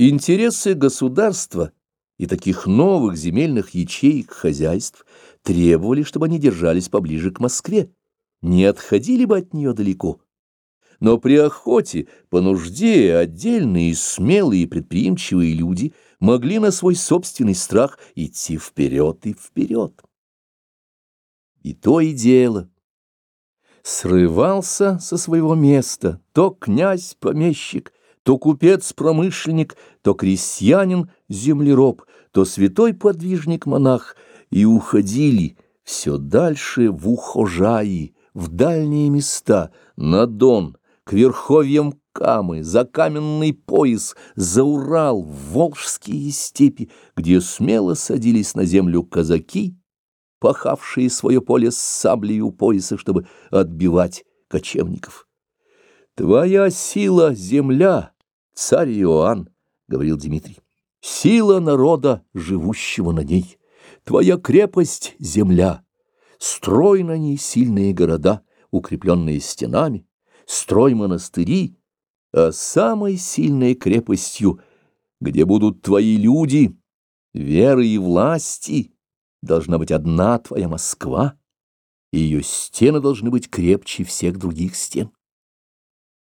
Интересы государства и таких новых земельных ячеек хозяйств требовали, чтобы они держались поближе к Москве, не отходили бы от нее далеко. Но при охоте, по нужде, отдельные смелые и предприимчивые люди могли на свой собственный страх идти вперед и вперед. И то и дело. Срывался со своего места то князь-помещик, то купец-промышленник, то крестьянин-землероб, то святой подвижник-монах, и уходили все дальше в Ухожаи, в дальние места, на Дон, к верховьям Камы, за каменный пояс, за Урал, в Волжские степи, где смело садились на землю казаки, пахавшие свое поле с саблей у пояса, чтобы отбивать кочевников. Твоя сила — земля, Царь Иоанн, — говорил Дмитрий, — сила народа, живущего на ней. Твоя крепость — земля. Строй на ней сильные города, укрепленные стенами, строй монастыри, а самой сильной крепостью, где будут твои люди, веры и власти, должна быть одна твоя Москва, и ее стены должны быть крепче всех других стен.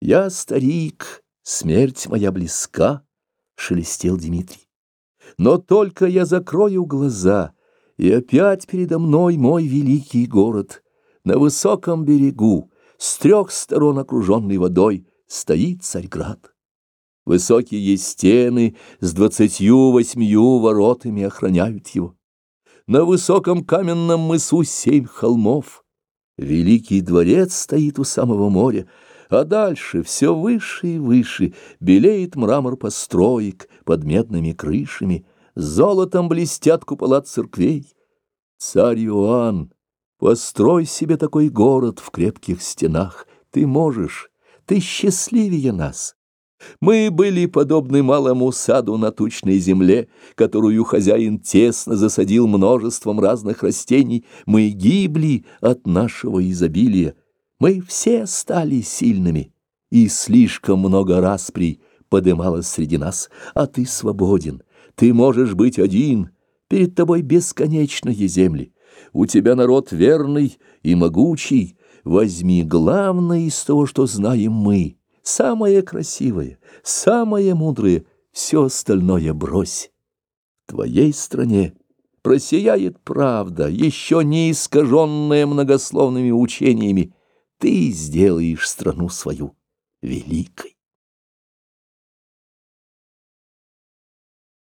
Я старик, Смерть моя близка, — шелестел Дмитрий. Но только я закрою глаза, и опять передо мной мой великий город. На высоком берегу, с трех сторон окруженный водой, стоит Царьград. Высокие стены с двадцатью восьмию воротами охраняют его. На высоком каменном мысу семь холмов. Великий дворец стоит у самого моря, а дальше все выше и выше белеет мрамор построек под медными крышами, золотом блестят купола церквей. Царь Иоанн, построй себе такой город в крепких стенах, ты можешь, ты счастливее нас. Мы были подобны малому саду на тучной земле, которую хозяин тесно засадил множеством разных растений. Мы гибли от нашего изобилия. Мы все стали сильными, и слишком много расприй подымалось среди нас, а ты свободен, ты можешь быть один, перед тобой бесконечные земли, у тебя народ верный и могучий, возьми главное из того, что знаем мы, самое красивое, самое мудрое, все остальное брось. В твоей стране просияет правда, еще не искаженная многословными учениями, ты сделаешь страну свою великой.